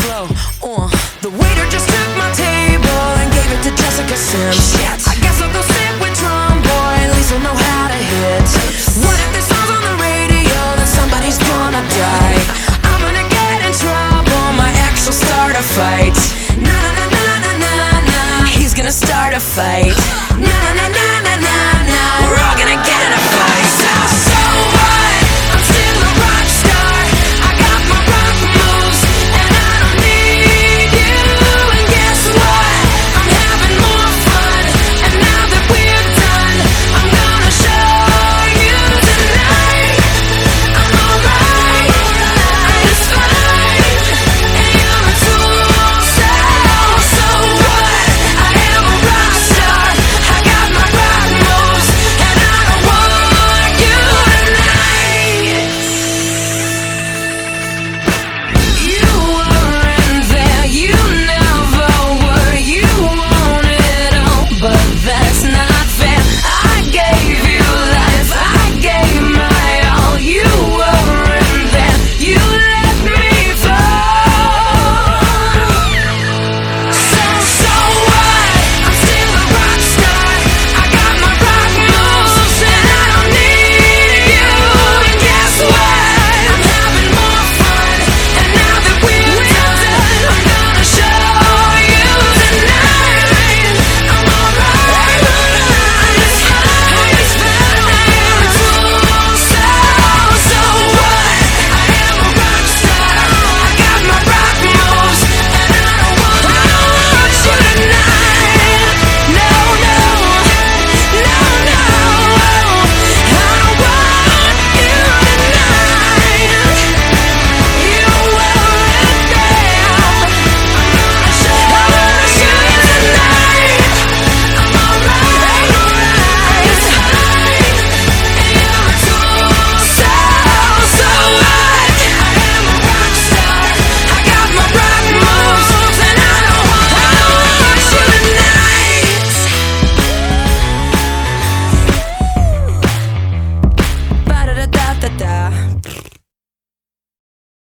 flow. Uh, the waiter just.